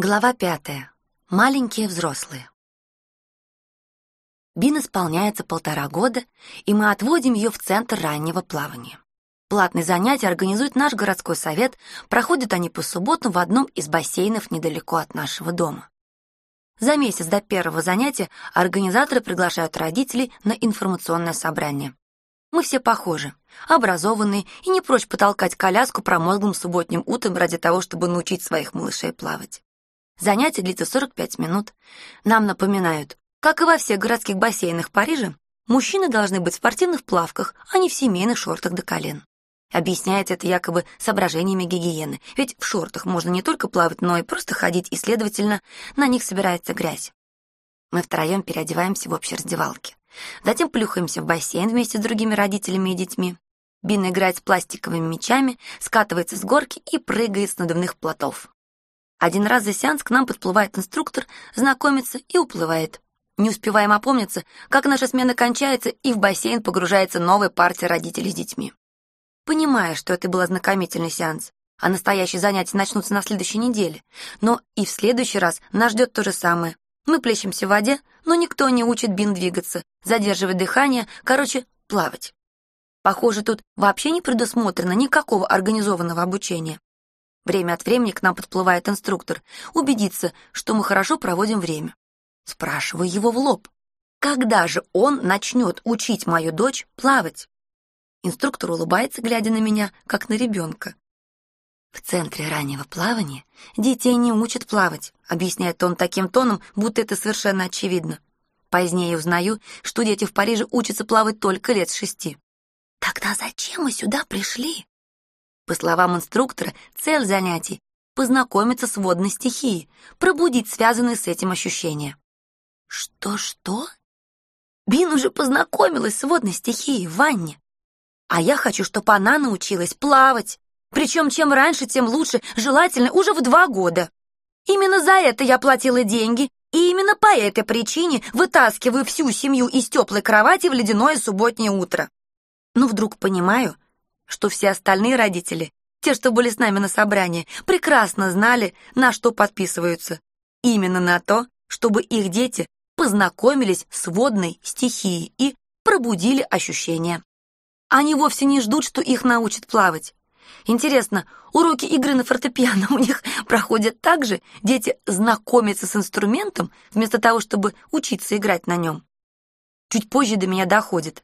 Глава пятая. Маленькие взрослые. Бин исполняется полтора года, и мы отводим ее в центр раннего плавания. Платные занятия организует наш городской совет, проходят они по субботам в одном из бассейнов недалеко от нашего дома. За месяц до первого занятия организаторы приглашают родителей на информационное собрание. Мы все похожи, образованные и не прочь потолкать коляску промозглым субботним утром ради того, чтобы научить своих малышей плавать. Занятие длится 45 минут. Нам напоминают, как и во всех городских бассейнах Парижа, мужчины должны быть в спортивных плавках, а не в семейных шортах до колен. Объясняется это якобы соображениями гигиены, ведь в шортах можно не только плавать, но и просто ходить, и, следовательно, на них собирается грязь. Мы втроем переодеваемся в общей раздевалке. Затем плюхаемся в бассейн вместе с другими родителями и детьми. Бин играет с пластиковыми мячами, скатывается с горки и прыгает с надувных плотов. Один раз за сеанс к нам подплывает инструктор, знакомится и уплывает. Не успеваем опомниться, как наша смена кончается, и в бассейн погружается новая партия родителей с детьми. Понимая, что это был ознакомительный сеанс, а настоящие занятия начнутся на следующей неделе, но и в следующий раз нас ждет то же самое. Мы плещемся в воде, но никто не учит Бин двигаться, задерживать дыхание, короче, плавать. Похоже, тут вообще не предусмотрено никакого организованного обучения. Время от времени к нам подплывает инструктор, убедиться, что мы хорошо проводим время. Спрашиваю его в лоб. Когда же он начнет учить мою дочь плавать? Инструктор улыбается, глядя на меня, как на ребенка. В центре раннего плавания детей не учат плавать, объясняет он таким тоном, будто это совершенно очевидно. Позднее узнаю, что дети в Париже учатся плавать только лет с шести. Тогда зачем мы сюда пришли? По словам инструктора, цель занятий — познакомиться с водной стихией, пробудить связанные с этим ощущения. Что-что? Бин уже познакомилась с водной стихией в ванне. А я хочу, чтобы она научилась плавать. Причем чем раньше, тем лучше, желательно уже в два года. Именно за это я платила деньги, и именно по этой причине вытаскиваю всю семью из теплой кровати в ледяное субботнее утро. Но вдруг понимаю, что все остальные родители, те, что были с нами на собрании, прекрасно знали, на что подписываются. Именно на то, чтобы их дети познакомились с водной стихией и пробудили ощущения. Они вовсе не ждут, что их научат плавать. Интересно, уроки игры на фортепиано у них проходят так же? Дети знакомятся с инструментом, вместо того, чтобы учиться играть на нем? Чуть позже до меня доходит.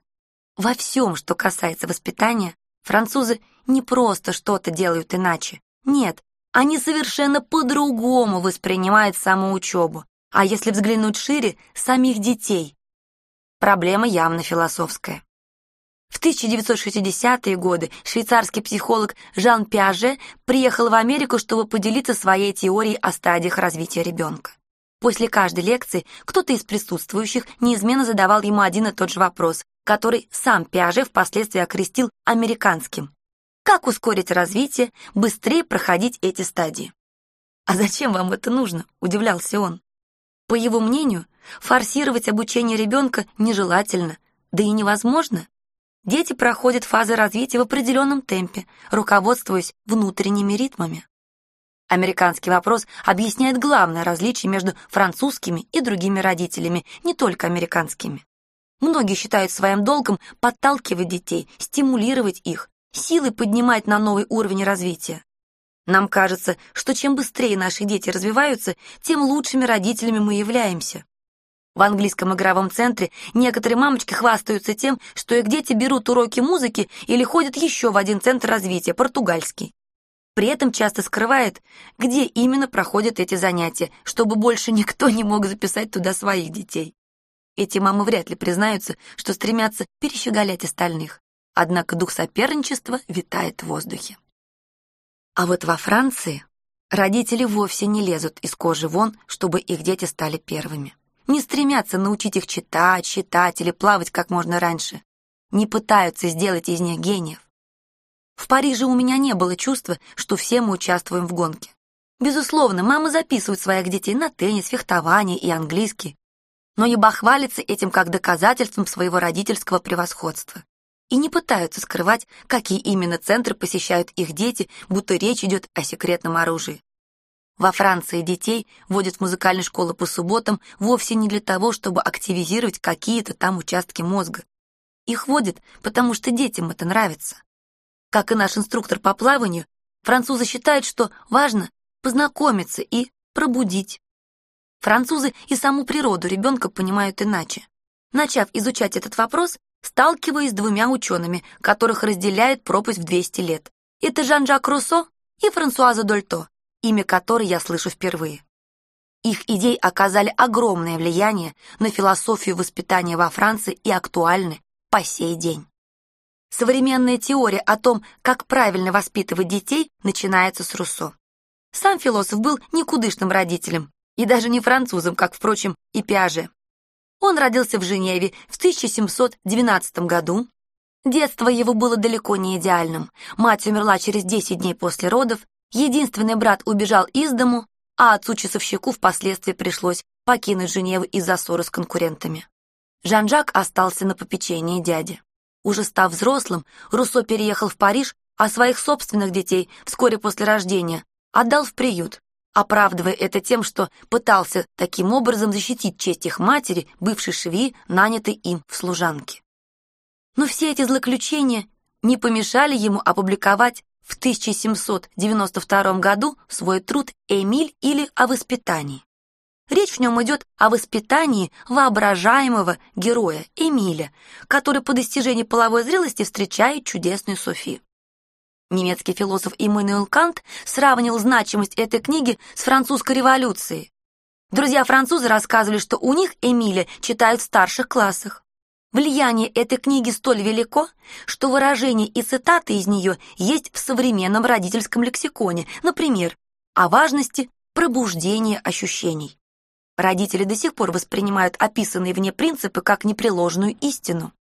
Во всем, что касается воспитания, Французы не просто что-то делают иначе. Нет, они совершенно по-другому воспринимают самоучебу. А если взглянуть шире, самих детей. Проблема явно философская. В 1960-е годы швейцарский психолог Жан Пиаже приехал в Америку, чтобы поделиться своей теорией о стадиях развития ребенка. После каждой лекции кто-то из присутствующих неизменно задавал ему один и тот же вопрос, который сам Пиаже впоследствии окрестил американским. Как ускорить развитие, быстрее проходить эти стадии? «А зачем вам это нужно?» – удивлялся он. По его мнению, форсировать обучение ребенка нежелательно, да и невозможно. Дети проходят фазы развития в определенном темпе, руководствуясь внутренними ритмами. Американский вопрос объясняет главное различие между французскими и другими родителями, не только американскими. Многие считают своим долгом подталкивать детей, стимулировать их, силой поднимать на новый уровень развития. Нам кажется, что чем быстрее наши дети развиваются, тем лучшими родителями мы являемся. В английском игровом центре некоторые мамочки хвастаются тем, что их дети берут уроки музыки или ходят еще в один центр развития, португальский. При этом часто скрывает, где именно проходят эти занятия, чтобы больше никто не мог записать туда своих детей. Эти мамы вряд ли признаются, что стремятся перещеголять остальных. Однако дух соперничества витает в воздухе. А вот во Франции родители вовсе не лезут из кожи вон, чтобы их дети стали первыми. Не стремятся научить их читать, считать или плавать как можно раньше. Не пытаются сделать из них гениев. В Париже у меня не было чувства, что все мы участвуем в гонке. Безусловно, мама записывает своих детей на теннис, фехтование и английский, но не бахвалится этим как доказательством своего родительского превосходства. И не пытаются скрывать, какие именно центры посещают их дети, будто речь идет о секретном оружии. Во Франции детей водят в музыкальные школы по субботам вовсе не для того, чтобы активизировать какие-то там участки мозга. Их водят, потому что детям это нравится. Как и наш инструктор по плаванию, французы считают, что важно познакомиться и пробудить. Французы и саму природу ребенка понимают иначе. Начав изучать этот вопрос, сталкиваюсь с двумя учеными, которых разделяет пропасть в 200 лет. Это Жан-Жак Руссо и Франсуаза Дольто имя которой я слышу впервые. Их идеи оказали огромное влияние на философию воспитания во Франции и актуальны по сей день. Современная теория о том, как правильно воспитывать детей, начинается с Руссо. Сам философ был никудышным родителем, и даже не французом, как, впрочем, и Пиаже. Он родился в Женеве в 1712 году. Детство его было далеко не идеальным. Мать умерла через 10 дней после родов, Единственный брат убежал из дому, а отцу-часовщику впоследствии пришлось покинуть Женеву из-за ссоры с конкурентами. Жан-Жак остался на попечении дяди. Уже став взрослым, Руссо переехал в Париж, а своих собственных детей вскоре после рождения отдал в приют, оправдывая это тем, что пытался таким образом защитить честь их матери, бывшей швеи, нанятой им в служанке. Но все эти злоключения не помешали ему опубликовать в 1792 году свой труд «Эмиль» или «О воспитании». Речь в нем идет о воспитании воображаемого героя Эмиля, который по достижении половой зрелости встречает чудесную Софию. Немецкий философ Иммануил Кант сравнил значимость этой книги с французской революцией. Друзья-французы рассказывали, что у них Эмиля читают в старших классах. Влияние этой книги столь велико, что выражения и цитаты из нее есть в современном родительском лексиконе, например, о важности пробуждения ощущений. Родители до сих пор воспринимают описанные в ней принципы как непреложную истину.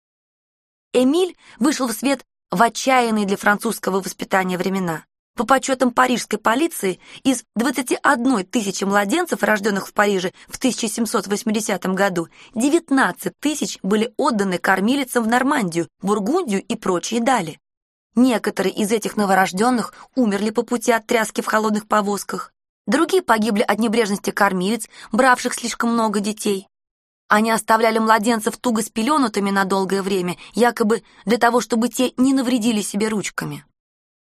Эмиль вышел в свет в отчаянные для французского воспитания времена. По подсчетам парижской полиции, из 21 тысячи младенцев, рожденных в Париже в 1780 году, 19 тысяч были отданы кормилицам в Нормандию, Бургундию и прочие дали. Некоторые из этих новорожденных умерли по пути от тряски в холодных повозках. Другие погибли от небрежности кормилиц, бравших слишком много детей. Они оставляли младенцев туго спеленутыми на долгое время, якобы для того, чтобы те не навредили себе ручками.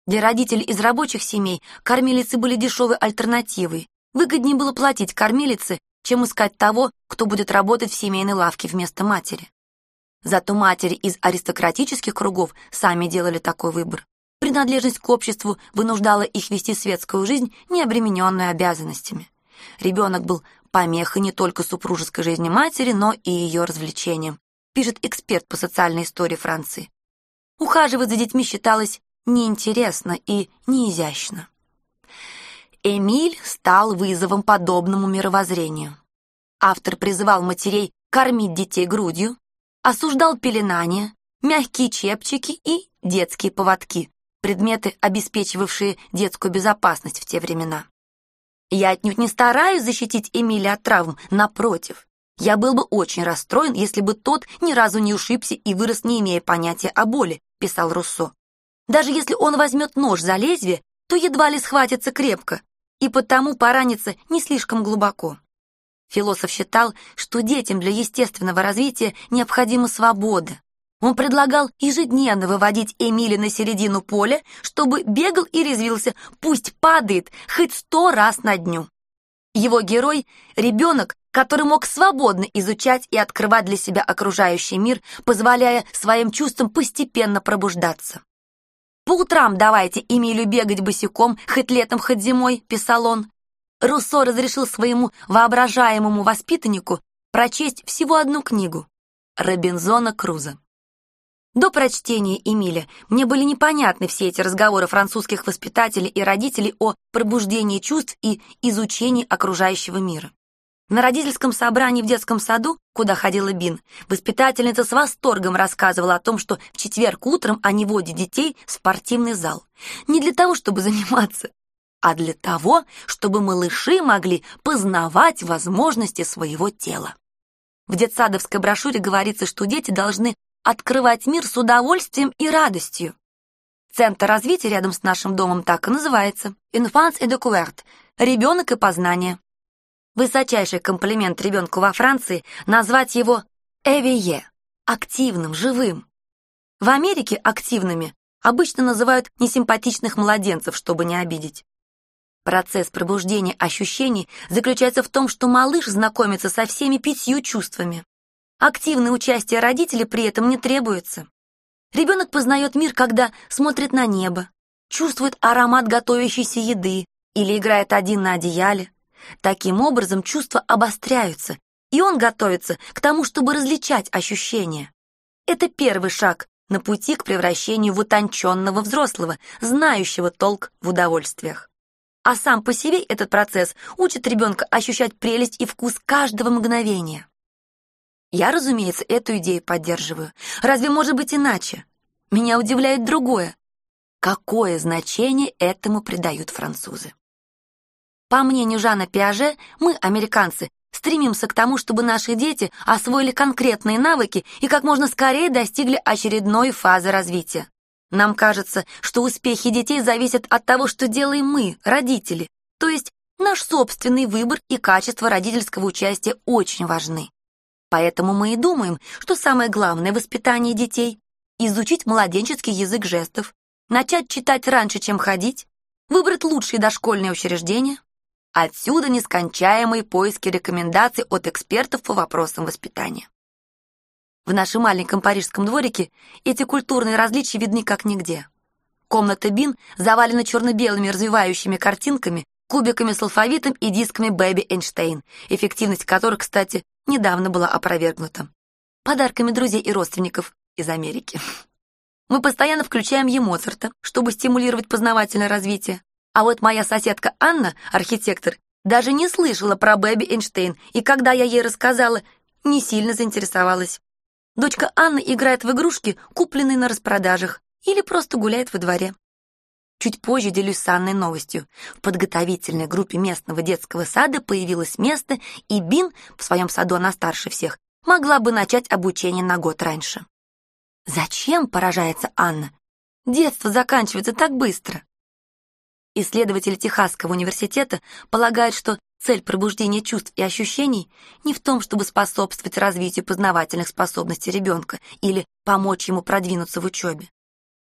Для родителей из рабочих семей кормилицы были дешевой альтернативой. Выгоднее было платить кормилице, чем искать того, кто будет работать в семейной лавке вместо матери. Зато матери из аристократических кругов сами делали такой выбор. Принадлежность к обществу вынуждала их вести светскую жизнь, не обремененную обязанностями. Ребенок был помехой не только супружеской жизни матери, но и ее развлечением, пишет эксперт по социальной истории Франции. Ухаживать за детьми считалось неинтересно и неизящно. Эмиль стал вызовом подобному мировоззрению. Автор призывал матерей кормить детей грудью, осуждал пеленание, мягкие чепчики и детские поводки, предметы, обеспечивавшие детскую безопасность в те времена. Я отнюдь не стараюсь защитить Эмиля от травм, напротив. Я был бы очень расстроен, если бы тот ни разу не ушибся и вырос, не имея понятия о боли, писал Руссо. Даже если он возьмет нож за лезвие, то едва ли схватится крепко, и потому поранится не слишком глубоко. Философ считал, что детям для естественного развития необходима свобода. Он предлагал ежедневно выводить Эмили на середину поля, чтобы бегал и резвился, пусть падает хоть сто раз на дню. Его герой — ребенок, который мог свободно изучать и открывать для себя окружающий мир, позволяя своим чувствам постепенно пробуждаться. «По утрам давайте Эмилю бегать босиком, хоть летом, хоть зимой», — писал он. Руссо разрешил своему воображаемому воспитаннику прочесть всего одну книгу Робинзона Круза. До прочтения Эмиля мне были непонятны все эти разговоры французских воспитателей и родителей о пробуждении чувств и изучении окружающего мира. На родительском собрании в детском саду, куда ходила Бин, воспитательница с восторгом рассказывала о том, что в четверг утром они водят детей в спортивный зал. Не для того, чтобы заниматься, а для того, чтобы малыши могли познавать возможности своего тела. В детсадовской брошюре говорится, что дети должны открывать мир с удовольствием и радостью. Центр развития рядом с нашим домом так и называется – Enfance et Découverte ребенок и познание. Высочайший комплимент ребенку во Франции назвать его «эвие» — активным, живым. В Америке активными обычно называют несимпатичных младенцев, чтобы не обидеть. Процесс пробуждения ощущений заключается в том, что малыш знакомится со всеми пятью чувствами. Активное участие родителей при этом не требуется. Ребенок познает мир, когда смотрит на небо, чувствует аромат готовящейся еды или играет один на одеяле. Таким образом чувства обостряются, и он готовится к тому, чтобы различать ощущения. Это первый шаг на пути к превращению в утонченного взрослого, знающего толк в удовольствиях. А сам по себе этот процесс учит ребенка ощущать прелесть и вкус каждого мгновения. Я, разумеется, эту идею поддерживаю. Разве может быть иначе? Меня удивляет другое. Какое значение этому придают французы? По мнению Жана Пиаже, мы, американцы, стремимся к тому, чтобы наши дети освоили конкретные навыки и как можно скорее достигли очередной фазы развития. Нам кажется, что успехи детей зависят от того, что делаем мы, родители, то есть наш собственный выбор и качество родительского участия очень важны. Поэтому мы и думаем, что самое главное в воспитании детей — изучить младенческий язык жестов, начать читать раньше, чем ходить, выбрать лучшие дошкольные учреждения. Отсюда нескончаемые поиски рекомендаций от экспертов по вопросам воспитания. В нашем маленьком парижском дворике эти культурные различия видны как нигде. Комната Бин завалена черно-белыми развивающими картинками, кубиками с алфавитом и дисками Бэби Эйнштейн, эффективность которых, кстати, недавно была опровергнута. Подарками друзей и родственников из Америки. Мы постоянно включаем ей Моцарта, чтобы стимулировать познавательное развитие. А вот моя соседка Анна, архитектор, даже не слышала про Бэби Эйнштейн, и когда я ей рассказала, не сильно заинтересовалась. Дочка Анны играет в игрушки, купленные на распродажах, или просто гуляет во дворе. Чуть позже делюсь с Анной новостью. В подготовительной группе местного детского сада появилось место, и Бин, в своем саду она старше всех, могла бы начать обучение на год раньше. «Зачем?» — поражается Анна. «Детство заканчивается так быстро». Исследователи Техасского университета полагают, что цель пробуждения чувств и ощущений не в том, чтобы способствовать развитию познавательных способностей ребенка или помочь ему продвинуться в учебе.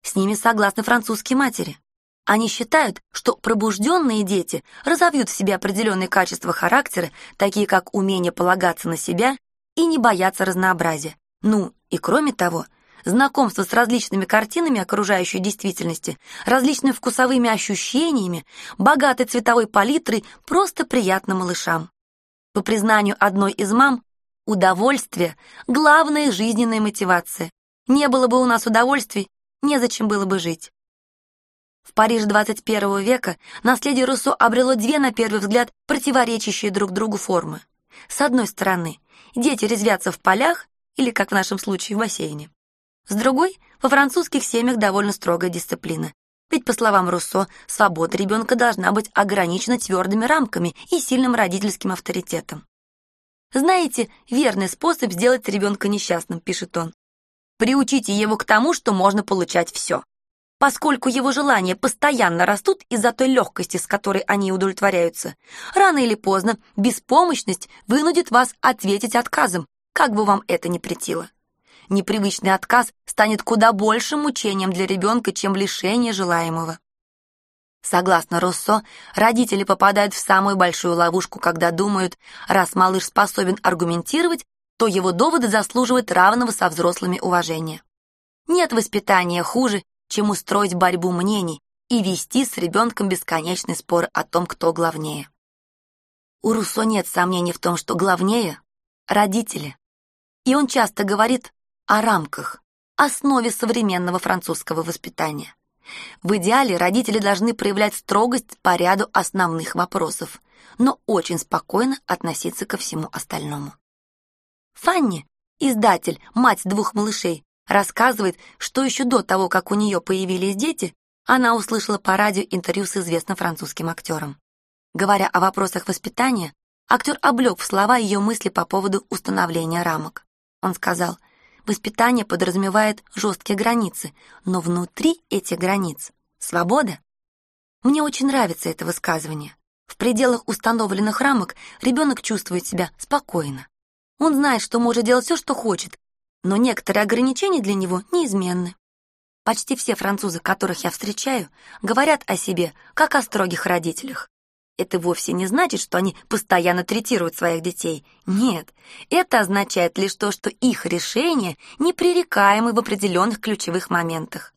С ними согласны французские матери. Они считают, что пробужденные дети разовьют в себе определенные качества характера, такие как умение полагаться на себя и не бояться разнообразия. Ну, и кроме того, знакомство с различными картинами окружающей действительности, различными вкусовыми ощущениями, богатой цветовой палитрой просто приятно малышам. По признанию одной из мам, удовольствие — главная жизненная мотивация. Не было бы у нас удовольствий, незачем было бы жить. В Париже 21 века наследие Руссо обрело две, на первый взгляд, противоречащие друг другу формы. С одной стороны, дети резвятся в полях или, как в нашем случае, в бассейне. С другой, во французских семьях довольно строгая дисциплина. Ведь, по словам Руссо, свобода ребенка должна быть ограничена твердыми рамками и сильным родительским авторитетом. «Знаете, верный способ сделать ребенка несчастным», — пишет он. «Приучите его к тому, что можно получать все поскольку его желания постоянно растут из-за той легкости, с которой они удовлетворяются. Рано или поздно беспомощность вынудит вас ответить отказом, как бы вам это ни претило. Непривычный отказ станет куда большим мучением для ребенка, чем лишение желаемого. Согласно Руссо, родители попадают в самую большую ловушку, когда думают, раз малыш способен аргументировать, то его доводы заслуживают равного со взрослыми уважения. Нет воспитания хуже, чем устроить борьбу мнений и вести с ребенком бесконечный спор о том, кто главнее. У Руссо нет сомнений в том, что главнее — родители. И он часто говорит о рамках, основе современного французского воспитания. В идеале родители должны проявлять строгость по ряду основных вопросов, но очень спокойно относиться ко всему остальному. Фанни, издатель, мать двух малышей, Рассказывает, что еще до того, как у нее появились дети, она услышала по радио интервью с известным французским актером. Говоря о вопросах воспитания, актер облег в слова ее мысли по поводу установления рамок. Он сказал, воспитание подразумевает жесткие границы, но внутри этих границ — свобода. Мне очень нравится это высказывание. В пределах установленных рамок ребенок чувствует себя спокойно. Он знает, что может делать все, что хочет, но некоторые ограничения для него неизменны. Почти все французы, которых я встречаю, говорят о себе, как о строгих родителях. Это вовсе не значит, что они постоянно третируют своих детей. Нет, это означает лишь то, что их решения непререкаемы в определенных ключевых моментах.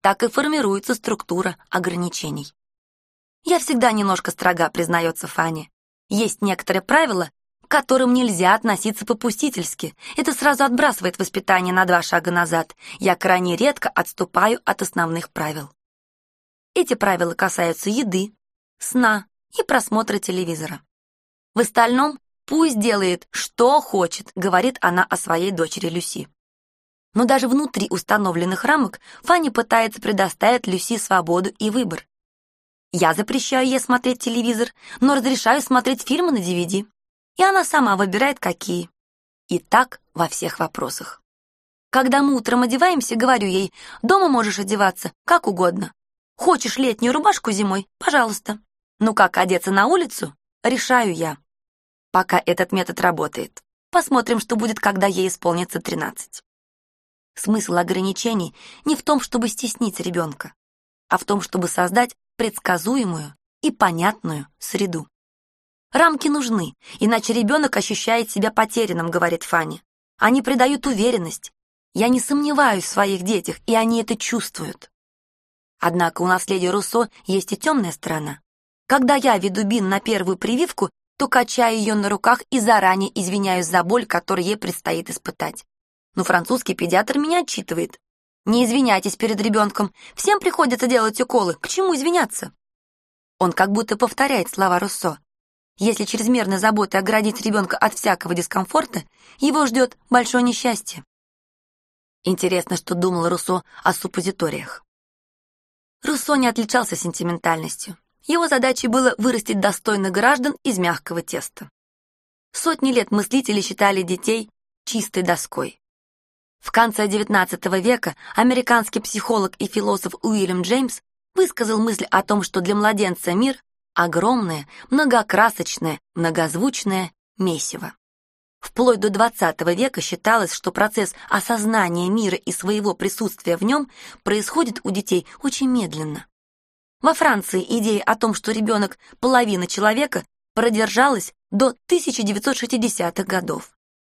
Так и формируется структура ограничений. Я всегда немножко строга, признается Фанни. Есть некоторые правила, которым нельзя относиться попустительски. Это сразу отбрасывает воспитание на два шага назад. Я крайне редко отступаю от основных правил. Эти правила касаются еды, сна, и просмотра телевизора. В остальном пусть делает, что хочет, говорит она о своей дочери Люси. Но даже внутри установленных рамок Фанни пытается предоставить Люси свободу и выбор. Я запрещаю ей смотреть телевизор, но разрешаю смотреть фильмы на DVD. И она сама выбирает, какие. И так во всех вопросах. Когда мы утром одеваемся, говорю ей, дома можешь одеваться, как угодно. Хочешь летнюю рубашку зимой? Пожалуйста. Ну как одеться на улицу? Решаю я. Пока этот метод работает. Посмотрим, что будет, когда ей исполнится 13. Смысл ограничений не в том, чтобы стеснить ребенка, а в том, чтобы создать предсказуемую и понятную среду. Рамки нужны, иначе ребенок ощущает себя потерянным, говорит Фанни. Они придают уверенность. Я не сомневаюсь в своих детях, и они это чувствуют. Однако у наследия Руссо есть и темная сторона. Когда я веду Бин на первую прививку, то качаю ее на руках и заранее извиняюсь за боль, которую ей предстоит испытать. Но французский педиатр меня отчитывает. Не извиняйтесь перед ребенком, всем приходится делать уколы, к чему извиняться? Он как будто повторяет слова Руссо. Если чрезмерная забота оградить ребенка от всякого дискомфорта, его ждет большое несчастье. Интересно, что думал Руссо о суппозиториях. Руссо не отличался сентиментальностью. Его задачей было вырастить достойных граждан из мягкого теста. Сотни лет мыслители считали детей чистой доской. В конце XIX века американский психолог и философ Уильям Джеймс высказал мысль о том, что для младенца мир — огромное, многокрасочное, многозвучное месиво. Вплоть до XX века считалось, что процесс осознания мира и своего присутствия в нем происходит у детей очень медленно. Во Франции идея о том, что ребенок – половина человека, продержалась до 1960-х годов.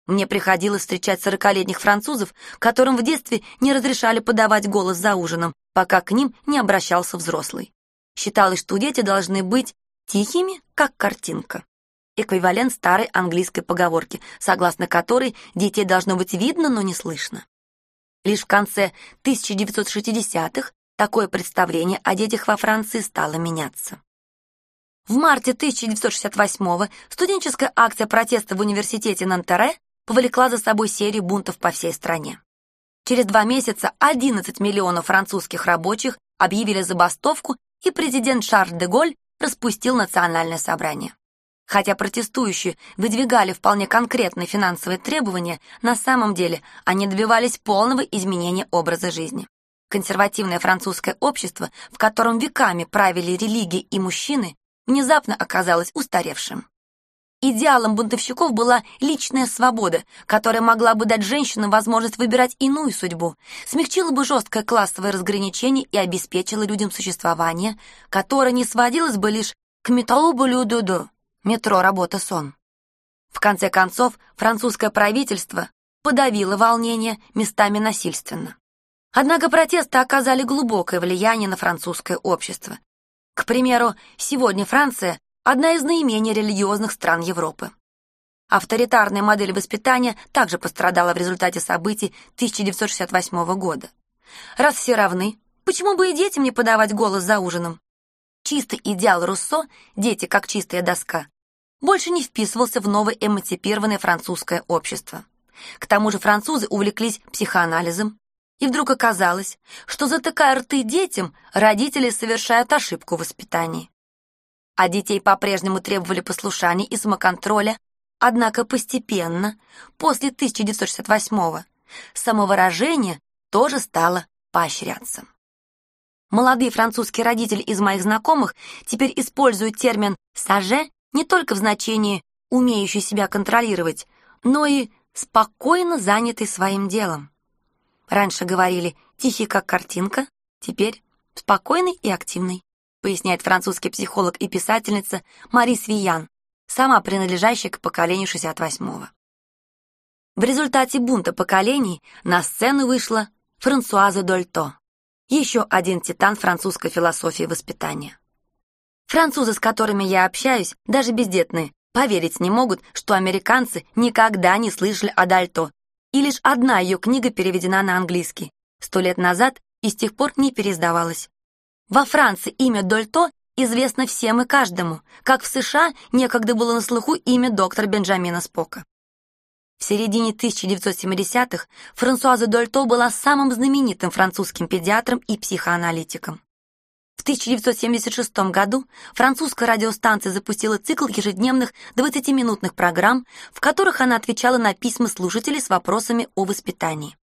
Мне приходилось встречать сорокалетних французов, которым в детстве не разрешали подавать голос за ужином, пока к ним не обращался взрослый. Считалось, что дети должны быть тихими, как картинка. Эквивалент старой английской поговорки, согласно которой детей должно быть видно, но не слышно. Лишь в конце 1960-х такое представление о детях во Франции стало меняться. В марте 1968-го студенческая акция протеста в университете Нантере повлекла за собой серию бунтов по всей стране. Через два месяца 11 миллионов французских рабочих объявили забастовку, и президент Шарль де Голь распустил национальное собрание. Хотя протестующие выдвигали вполне конкретные финансовые требования, на самом деле они добивались полного изменения образа жизни. Консервативное французское общество, в котором веками правили религии и мужчины, внезапно оказалось устаревшим. Идеалом бунтовщиков была личная свобода, которая могла бы дать женщинам возможность выбирать иную судьбу, смягчила бы жесткое классовое разграничение и обеспечила людям существование, которое не сводилось бы лишь к дудо метро работа сон. В конце концов, французское правительство подавило волнение местами насильственно. Однако протесты оказали глубокое влияние на французское общество. К примеру, сегодня Франция – одна из наименее религиозных стран Европы. Авторитарная модель воспитания также пострадала в результате событий 1968 года. Раз все равны, почему бы и детям не подавать голос за ужином? Чистый идеал Руссо «дети как чистая доска» больше не вписывался в новое эмансипированное французское общество. К тому же французы увлеклись психоанализом, и вдруг оказалось, что затыкая рты детям, родители совершают ошибку в воспитании. А детей по-прежнему требовали послушания и самоконтроля, однако постепенно, после 1968-го, самовыражение тоже стало поощряться. Молодые французские родители из моих знакомых теперь используют термин «саже» не только в значении «умеющий себя контролировать», но и «спокойно занятый своим делом». Раньше говорили «тихий как картинка», теперь «спокойный и активный», поясняет французский психолог и писательница Марис Виян, сама принадлежащая к поколению 68-го. В результате бунта поколений на сцену вышла Франсуаза Дольто, еще один титан французской философии воспитания. Французы, с которыми я общаюсь, даже бездетные, поверить не могут, что американцы никогда не слышали о Дальто, и лишь одна ее книга переведена на английский. Сто лет назад и с тех пор не переиздавалась. Во Франции имя Дольто известно всем и каждому, как в США некогда было на слуху имя доктора Бенджамина Спока. В середине 1970-х Франсуаза Дольто была самым знаменитым французским педиатром и психоаналитиком. В 1976 году французская радиостанция запустила цикл ежедневных 20-минутных программ, в которых она отвечала на письма слушателей с вопросами о воспитании.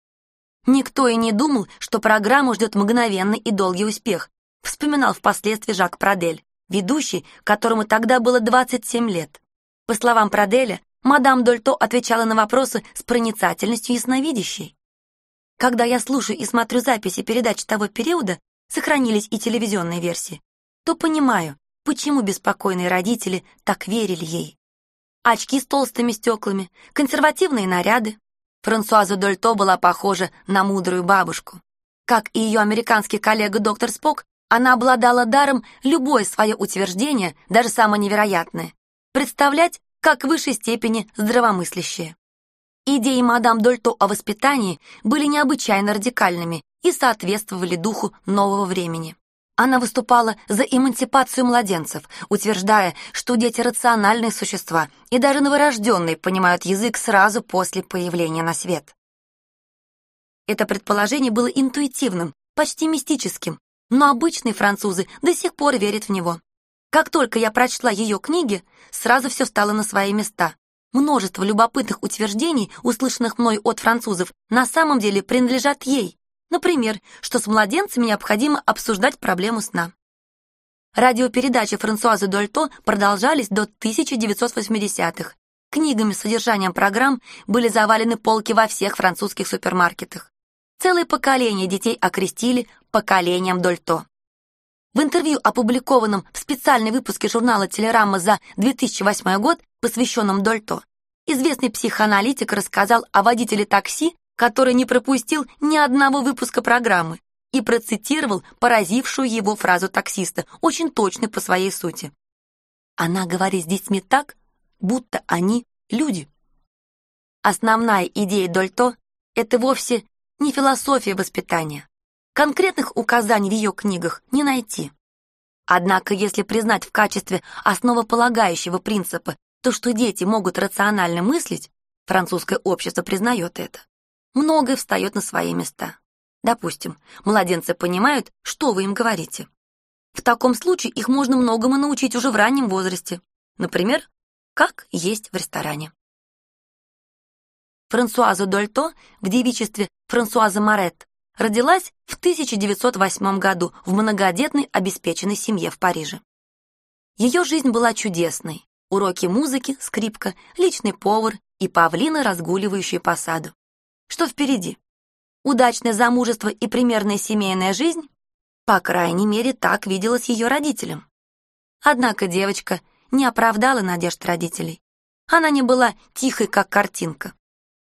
Никто и не думал, что программу ждет мгновенный и долгий успех, вспоминал впоследствии Жак Прадель, ведущий, которому тогда было 27 лет. По словам Праделя, мадам Дольто отвечала на вопросы с проницательностью ясновидящей. Когда я слушаю и смотрю записи передач того периода, сохранились и телевизионные версии, то понимаю, почему беспокойные родители так верили ей. Очки с толстыми стеклами, консервативные наряды. Франсуаза Дольто была похожа на мудрую бабушку. Как и ее американский коллега доктор Спок, она обладала даром любое свое утверждение, даже самое невероятное, представлять как в высшей степени здравомыслящее. Идеи мадам Дольто о воспитании были необычайно радикальными и соответствовали духу нового времени. Она выступала за эмансипацию младенцев, утверждая, что дети рациональные существа и даже новорожденные понимают язык сразу после появления на свет. Это предположение было интуитивным, почти мистическим, но обычные французы до сих пор верят в него. Как только я прочла ее книги, сразу все стало на свои места. Множество любопытных утверждений, услышанных мной от французов, на самом деле принадлежат ей. Например, что с младенцами необходимо обсуждать проблему сна. Радиопередачи Франсуазы Дольто продолжались до 1980-х. Книгами с содержанием программ были завалены полки во всех французских супермаркетах. Целое поколение детей окрестили поколением Дольто. В интервью, опубликованном в специальной выпуске журнала «Телерама» за 2008 год, посвященном Дольто, известный психоаналитик рассказал о водителе такси, который не пропустил ни одного выпуска программы и процитировал поразившую его фразу таксиста, очень точной по своей сути. Она говорит с детьми так, будто они люди. Основная идея Дольто — это вовсе не философия воспитания. Конкретных указаний в ее книгах не найти. Однако, если признать в качестве основополагающего принципа то, что дети могут рационально мыслить, французское общество признает это, многое встает на свои места. Допустим, младенцы понимают, что вы им говорите. В таком случае их можно многому научить уже в раннем возрасте. Например, как есть в ресторане. Франсуаза Дольто в девичестве Франсуаза Марет родилась в 1908 году в многодетной обеспеченной семье в Париже. Ее жизнь была чудесной. Уроки музыки, скрипка, личный повар и павлины, разгуливающие по саду. Что впереди? Удачное замужество и примерная семейная жизнь? По крайней мере, так виделось ее родителям. Однако девочка не оправдала надежд родителей. Она не была тихой, как картинка.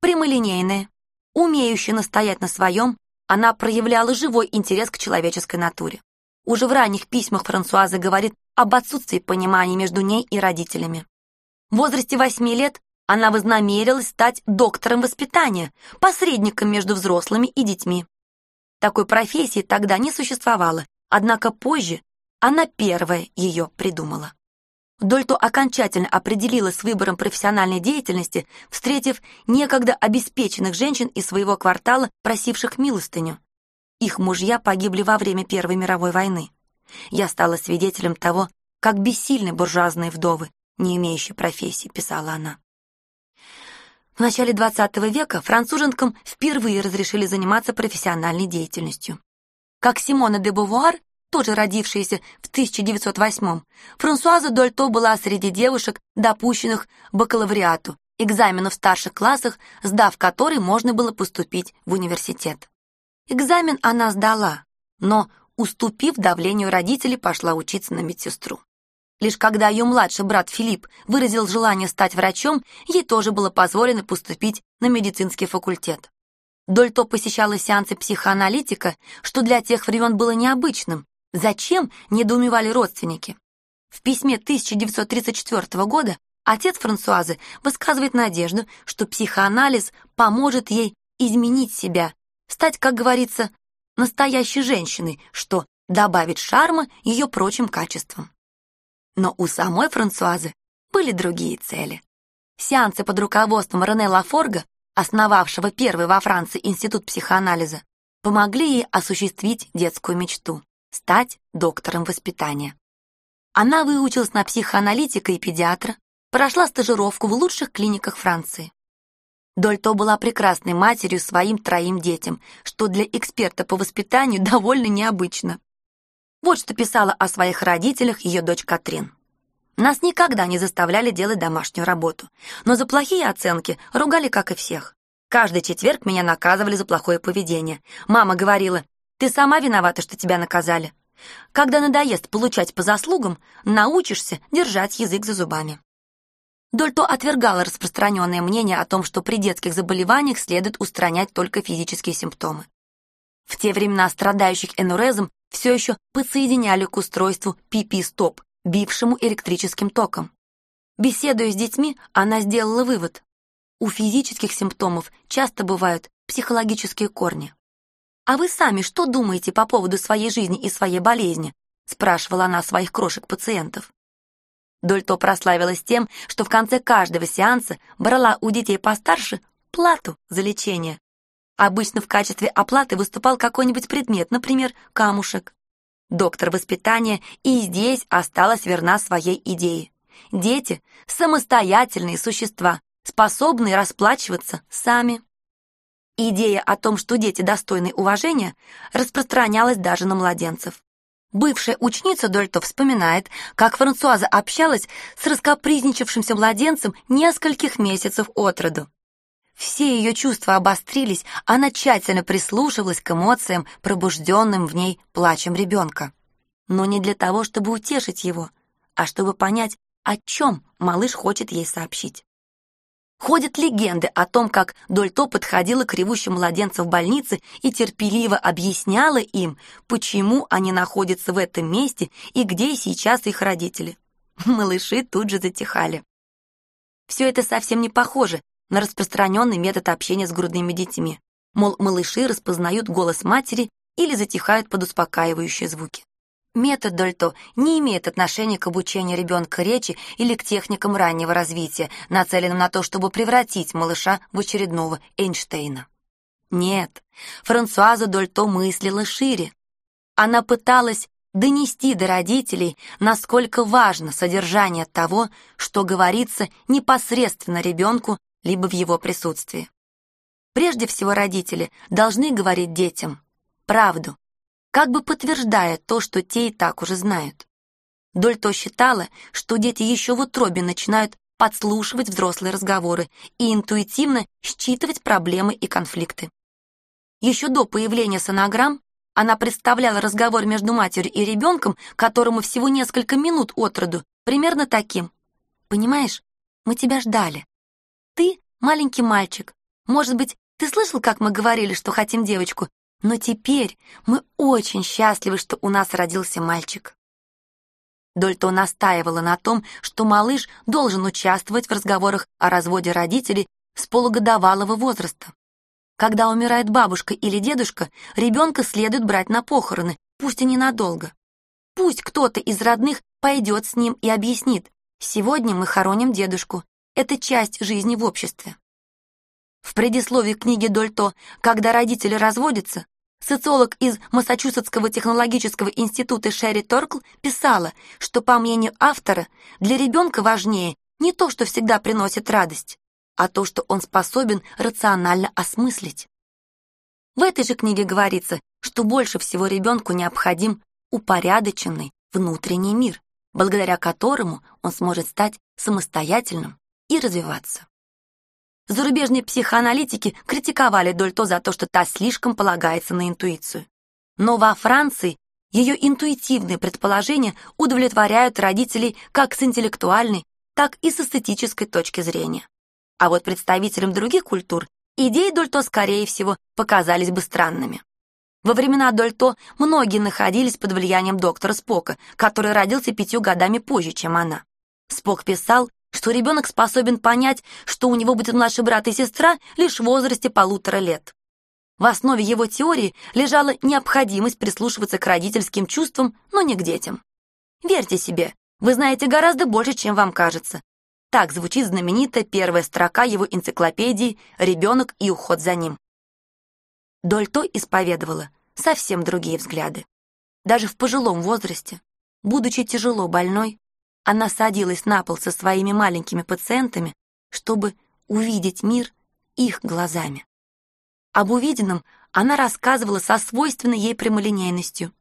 Прямолинейная, умеющая настоять на своем, она проявляла живой интерес к человеческой натуре. Уже в ранних письмах Франсуаза говорит об отсутствии понимания между ней и родителями. В возрасте восьми лет она вознамерилась стать доктором воспитания, посредником между взрослыми и детьми. Такой профессии тогда не существовало, однако позже она первая ее придумала. Дольто окончательно определилась с выбором профессиональной деятельности, встретив некогда обеспеченных женщин из своего квартала, просивших милостыню. Их мужья погибли во время Первой мировой войны. Я стала свидетелем того, как бессильны буржуазные вдовы, не имеющие профессии, писала она. В начале XX века француженкам впервые разрешили заниматься профессиональной деятельностью. Как Симона де Бувуар, тоже родившаяся в 1908 Франсуаза Дольто была среди девушек, допущенных к бакалавриату, экзамену в старших классах, сдав который можно было поступить в университет. Экзамен она сдала, но, уступив давлению родителей, пошла учиться на медсестру. Лишь когда ее младший брат Филипп выразил желание стать врачом, ей тоже было позволено поступить на медицинский факультет. Дольто посещала сеансы психоаналитика, что для тех времен было необычным. Зачем, недоумевали родственники. В письме 1934 года отец Франсуазы высказывает надежду, что психоанализ поможет ей изменить себя, стать, как говорится, настоящей женщиной, что добавит шарма ее прочим качествам. Но у самой Франсуазы были другие цели. Сеансы под руководством Рене Лафорга, основавшего первый во Франции институт психоанализа, помогли ей осуществить детскую мечту — стать доктором воспитания. Она выучилась на психоаналитика и педиатра, прошла стажировку в лучших клиниках Франции. Дольто была прекрасной матерью своим троим детям, что для эксперта по воспитанию довольно необычно. Вот что писала о своих родителях ее дочь Катрин. Нас никогда не заставляли делать домашнюю работу, но за плохие оценки ругали, как и всех. Каждый четверг меня наказывали за плохое поведение. Мама говорила, ты сама виновата, что тебя наказали. Когда надоест получать по заслугам, научишься держать язык за зубами. Дольто отвергала распространенное мнение о том, что при детских заболеваниях следует устранять только физические симптомы. В те времена страдающих энурезом все еще подсоединяли к устройству пипи-стоп, бившему электрическим током. Беседуя с детьми, она сделала вывод. У физических симптомов часто бывают психологические корни. «А вы сами что думаете по поводу своей жизни и своей болезни?» спрашивала она своих крошек-пациентов. Дольто прославилась тем, что в конце каждого сеанса брала у детей постарше плату за лечение. Обычно в качестве оплаты выступал какой-нибудь предмет, например, камушек. Доктор воспитания и здесь осталась верна своей идее. Дети — самостоятельные существа, способные расплачиваться сами. Идея о том, что дети достойны уважения, распространялась даже на младенцев. Бывшая ученица Дольто вспоминает, как Франсуаза общалась с раскопризничавшимся младенцем нескольких месяцев от роду. Все ее чувства обострились, она тщательно прислушивалась к эмоциям, пробужденным в ней плачем ребенка. Но не для того, чтобы утешить его, а чтобы понять, о чем малыш хочет ей сообщить. Ходят легенды о том, как Дольто подходила к ревущим младенцам в больнице и терпеливо объясняла им, почему они находятся в этом месте и где сейчас их родители. Малыши тут же затихали. Все это совсем не похоже на распространенный метод общения с грудными детьми. Мол, малыши распознают голос матери или затихают под успокаивающие звуки. Метод Дольто не имеет отношения к обучению ребенка речи или к техникам раннего развития, нацеленным на то, чтобы превратить малыша в очередного Эйнштейна. Нет, Франсуаза Дольто мыслила шире. Она пыталась донести до родителей, насколько важно содержание того, что говорится непосредственно ребенку либо в его присутствии. Прежде всего родители должны говорить детям правду, как бы подтверждая то, что те и так уже знают. Дольто считала, что дети еще в утробе начинают подслушивать взрослые разговоры и интуитивно считывать проблемы и конфликты. Еще до появления сонограмм она представляла разговор между матерью и ребенком, которому всего несколько минут от роду, примерно таким. «Понимаешь, мы тебя ждали. Ты маленький мальчик. Может быть, ты слышал, как мы говорили, что хотим девочку, но теперь мы очень счастливы, что у нас родился мальчик. Дольто настаивала на том, что малыш должен участвовать в разговорах о разводе родителей с полугодовалого возраста. Когда умирает бабушка или дедушка, ребенка следует брать на похороны, пусть и ненадолго. Пусть кто-то из родных пойдет с ним и объяснит, сегодня мы хороним дедушку, это часть жизни в обществе. В предисловии книги Дольто «Когда родители разводятся» социолог из Массачусетского технологического института Шерри Торкл писала, что, по мнению автора, для ребенка важнее не то, что всегда приносит радость, а то, что он способен рационально осмыслить. В этой же книге говорится, что больше всего ребенку необходим упорядоченный внутренний мир, благодаря которому он сможет стать самостоятельным и развиваться. Зарубежные психоаналитики критиковали Дольто за то, что та слишком полагается на интуицию. Но во Франции ее интуитивные предположения удовлетворяют родителей как с интеллектуальной, так и с эстетической точки зрения. А вот представителям других культур идеи Дольто, скорее всего, показались бы странными. Во времена Дольто многие находились под влиянием доктора Спока, который родился пятью годами позже, чем она. Спок писал, что ребенок способен понять, что у него будет младший брат и сестра лишь в возрасте полутора лет. В основе его теории лежала необходимость прислушиваться к родительским чувствам, но не к детям. Верьте себе, вы знаете гораздо больше, чем вам кажется. Так звучит знаменитая первая строка его энциклопедии «Ребенок и уход за ним». Дольто исповедовала совсем другие взгляды. Даже в пожилом возрасте, будучи тяжело больной, она садилась на пол со своими маленькими пациентами, чтобы увидеть мир их глазами. Об увиденном она рассказывала со свойственной ей прямолинейностью.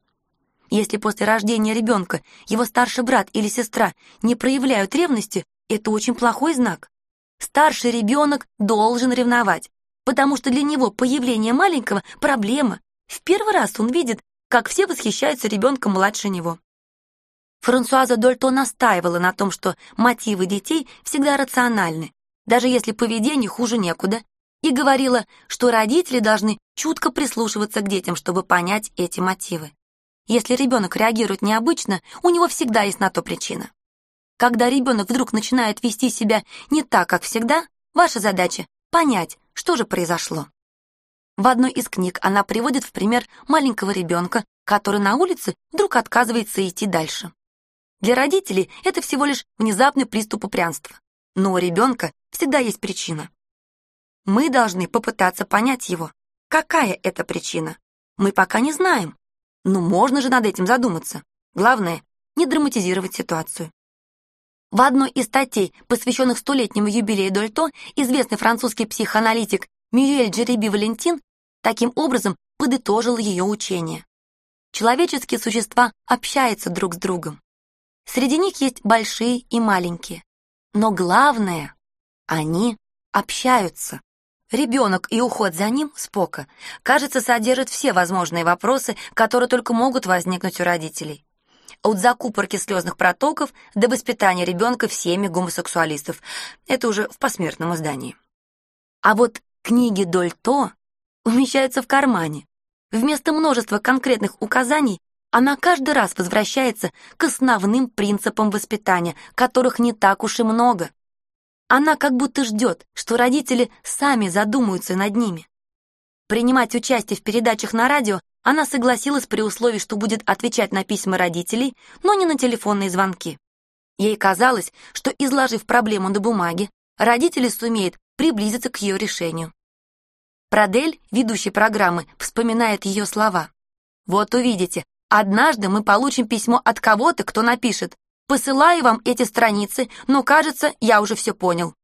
Если после рождения ребенка его старший брат или сестра не проявляют ревности, это очень плохой знак. Старший ребенок должен ревновать, потому что для него появление маленького — проблема. В первый раз он видит, как все восхищаются ребенком младше него. Франсуаза Дольто настаивала на том, что мотивы детей всегда рациональны, даже если поведение хуже некуда, и говорила, что родители должны чутко прислушиваться к детям, чтобы понять эти мотивы. Если ребенок реагирует необычно, у него всегда есть на то причина. Когда ребенок вдруг начинает вести себя не так, как всегда, ваша задача — понять, что же произошло. В одной из книг она приводит в пример маленького ребенка, который на улице вдруг отказывается идти дальше. Для родителей это всего лишь внезапный приступ упрямства. Но у ребенка всегда есть причина. Мы должны попытаться понять его. Какая это причина? Мы пока не знаем. Но можно же над этим задуматься. Главное, не драматизировать ситуацию. В одной из статей, посвященных столетнему юбилею Дольто, известный французский психоаналитик Мюрель Джереби Валентин таким образом подытожил ее учение. Человеческие существа общаются друг с другом. Среди них есть большие и маленькие. Но главное, они общаются. Ребенок и уход за ним, Спока, кажется, содержит все возможные вопросы, которые только могут возникнуть у родителей. От закупорки слезных протоков до воспитания ребенка в семье гомосексуалистов. Это уже в посмертном издании. А вот книги Дольто умещаются в кармане. Вместо множества конкретных указаний она каждый раз возвращается к основным принципам воспитания, которых не так уж и много. Она как будто ждет, что родители сами задумаются над ними. Принимать участие в передачах на радио она согласилась при условии, что будет отвечать на письма родителей, но не на телефонные звонки. Ей казалось, что, изложив проблему на бумаге, родители сумеют приблизиться к ее решению. Прадель, ведущий программы, вспоминает ее слова. «Вот увидите, однажды мы получим письмо от кого-то, кто напишет Посылаю вам эти страницы, но, кажется, я уже все понял.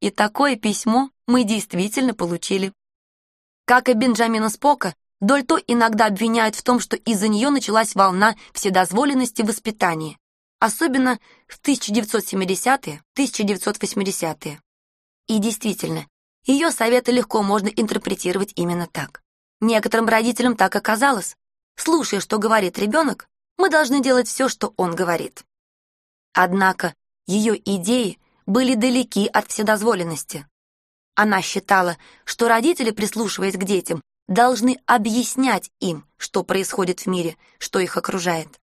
И такое письмо мы действительно получили. Как и Бенджамина Спока, Дольто иногда обвиняют в том, что из-за нее началась волна вседозволенности в воспитании, особенно в 1970-е, 1980-е. И действительно, ее советы легко можно интерпретировать именно так. Некоторым родителям так оказалось. Слушая, что говорит ребенок, мы должны делать все, что он говорит. Однако ее идеи были далеки от вседозволенности. Она считала, что родители, прислушиваясь к детям, должны объяснять им, что происходит в мире, что их окружает.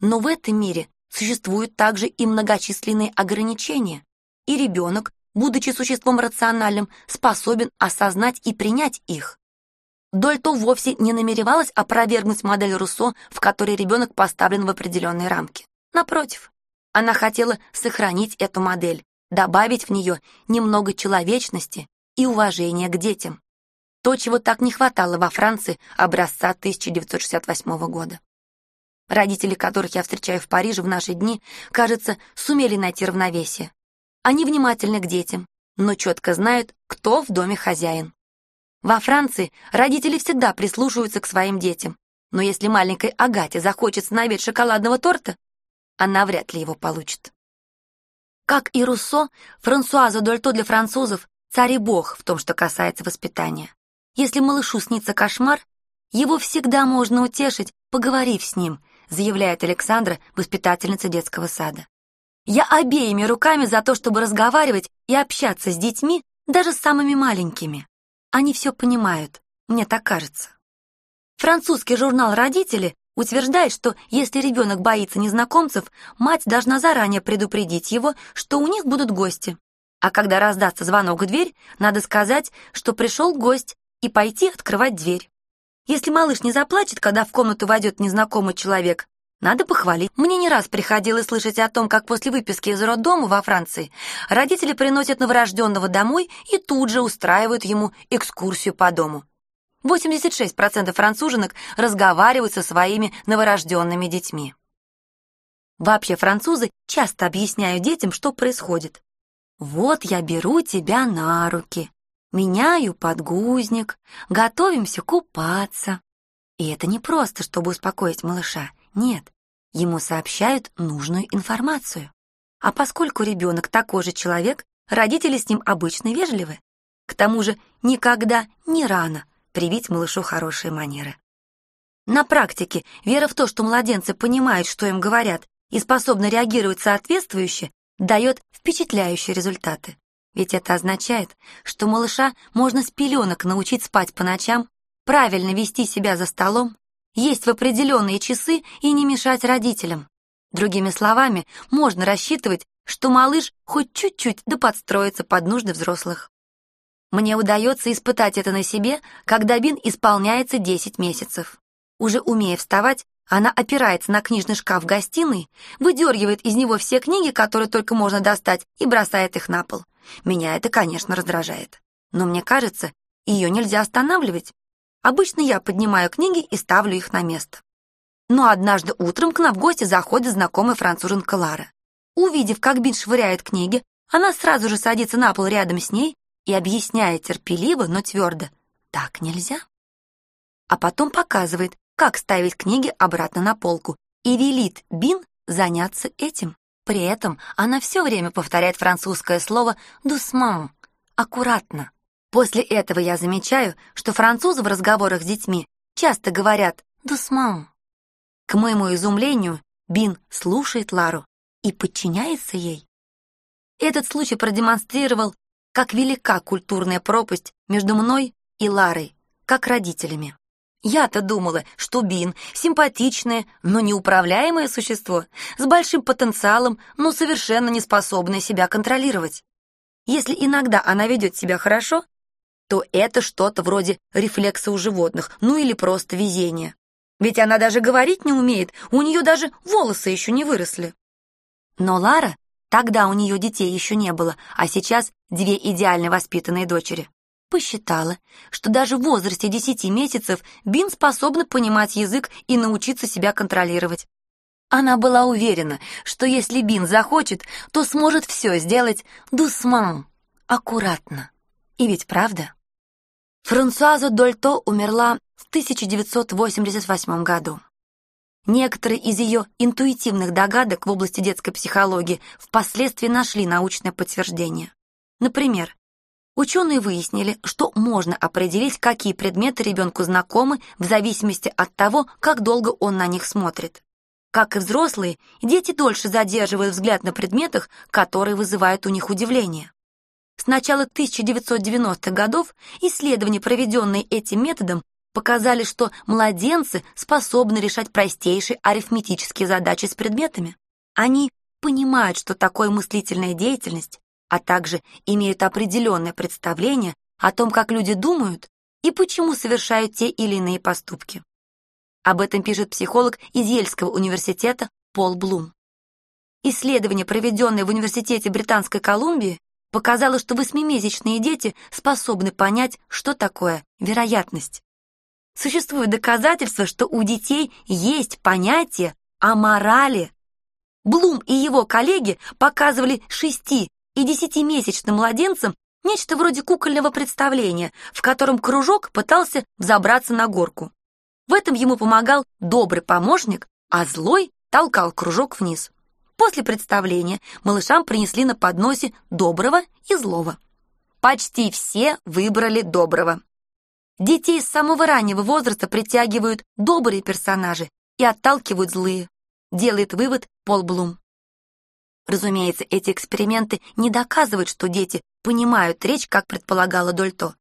Но в этом мире существуют также и многочисленные ограничения, и ребенок, будучи существом рациональным, способен осознать и принять их. Дольто вовсе не намеревалась опровергнуть модель Руссо, в которой ребенок поставлен в определенные рамки. Напротив, она хотела сохранить эту модель, добавить в нее немного человечности и уважения к детям. То, чего так не хватало во Франции образца 1968 года. Родители, которых я встречаю в Париже в наши дни, кажется, сумели найти равновесие. Они внимательны к детям, но четко знают, кто в доме хозяин. Во Франции родители всегда прислушиваются к своим детям, Но если маленькой Агате захочется на обед шоколадного торта, она вряд ли его получит. Как и Руссо, Франсуаза Дольто для французов — царь и бог в том, что касается воспитания. Если малышу снится кошмар, его всегда можно утешить, поговорив с ним, заявляет Александра, воспитательница детского сада. Я обеими руками за то, чтобы разговаривать и общаться с детьми, даже с самыми маленькими. Они все понимают, мне так кажется. Французский журнал «Родители» утверждает, что если ребенок боится незнакомцев, мать должна заранее предупредить его, что у них будут гости. А когда раздастся звонок в дверь, надо сказать, что пришел гость, и пойти открывать дверь. Если малыш не заплачет, когда в комнату войдет незнакомый человек, надо похвалить. Мне не раз приходилось слышать о том, как после выписки из роддома во Франции родители приносят новорожденного домой и тут же устраивают ему экскурсию по дому. 86% француженок разговаривают со своими новорожденными детьми. Вообще французы часто объясняют детям, что происходит. «Вот я беру тебя на руки, меняю подгузник, готовимся купаться». И это не просто, чтобы успокоить малыша. Нет, ему сообщают нужную информацию. А поскольку ребенок такой же человек, родители с ним обычно вежливы. К тому же никогда не рано привить малышу хорошие манеры. На практике вера в то, что младенцы понимают, что им говорят, и способны реагировать соответствующе, дает впечатляющие результаты. Ведь это означает, что малыша можно с пеленок научить спать по ночам, правильно вести себя за столом, есть в определенные часы и не мешать родителям. Другими словами, можно рассчитывать, что малыш хоть чуть-чуть да подстроится под нужды взрослых. Мне удается испытать это на себе, когда Бин исполняется 10 месяцев. Уже умея вставать, она опирается на книжный шкаф в гостиной, выдергивает из него все книги, которые только можно достать, и бросает их на пол. Меня это, конечно, раздражает. Но мне кажется, ее нельзя останавливать. Обычно я поднимаю книги и ставлю их на место. Но однажды утром к нам в гости заходит знакомая француженка Лара. Увидев, как Бин швыряет книги, она сразу же садится на пол рядом с ней и объясняет терпеливо, но твердо. Так нельзя. А потом показывает, как ставить книги обратно на полку и велит Бин заняться этим. При этом она все время повторяет французское слово «doucement» — аккуратно. После этого я замечаю, что французы в разговорах с детьми часто говорят «дусман». К моему изумлению, Бин слушает Лару и подчиняется ей. Этот случай продемонстрировал, как велика культурная пропасть между мной и Ларой, как родителями. Я-то думала, что Бин — симпатичное, но неуправляемое существо, с большим потенциалом, но совершенно не способное себя контролировать. Если иногда она ведет себя хорошо, то это что-то вроде рефлекса у животных, ну или просто везение. Ведь она даже говорить не умеет, у нее даже волосы еще не выросли. Но Лара, тогда у нее детей еще не было, а сейчас две идеально воспитанные дочери, посчитала, что даже в возрасте 10 месяцев Бин способна понимать язык и научиться себя контролировать. Она была уверена, что если Бин захочет, то сможет все сделать дусман, аккуратно. И ведь правда? Франсуаза Дольто умерла в 1988 году. Некоторые из ее интуитивных догадок в области детской психологии впоследствии нашли научное подтверждение. Например, ученые выяснили, что можно определить, какие предметы ребенку знакомы в зависимости от того, как долго он на них смотрит. Как и взрослые, дети дольше задерживают взгляд на предметах, которые вызывают у них удивление. С начала 1990-х годов исследования, проведенные этим методом, показали, что младенцы способны решать простейшие арифметические задачи с предметами. Они понимают, что такое мыслительная деятельность, а также имеют определенное представление о том, как люди думают и почему совершают те или иные поступки. Об этом пишет психолог из Ельского университета Пол Блум. Исследование, проведенное в Университете Британской Колумбии, показало, что восьмимесячные дети способны понять, что такое вероятность. Существуют доказательства, что у детей есть понятие о морали. Блум и его коллеги показывали шести и десятимесячным младенцам нечто вроде кукольного представления, в котором кружок пытался взобраться на горку. В этом ему помогал добрый помощник, а злой толкал кружок вниз. После представления малышам принесли на подносе доброго и злого. Почти все выбрали доброго. Детей с самого раннего возраста притягивают добрые персонажи и отталкивают злые, делает вывод Пол Блум. Разумеется, эти эксперименты не доказывают, что дети понимают речь, как предполагала Дольто.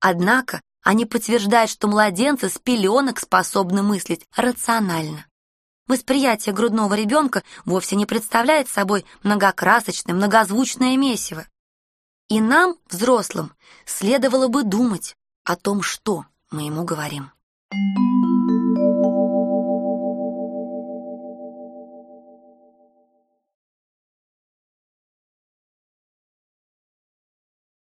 Однако они подтверждают, что младенцы с пеленок способны мыслить рационально. Восприятие грудного ребенка вовсе не представляет собой многокрасочное, многозвучное месиво. И нам, взрослым, следовало бы думать о том, что мы ему говорим. Thank you.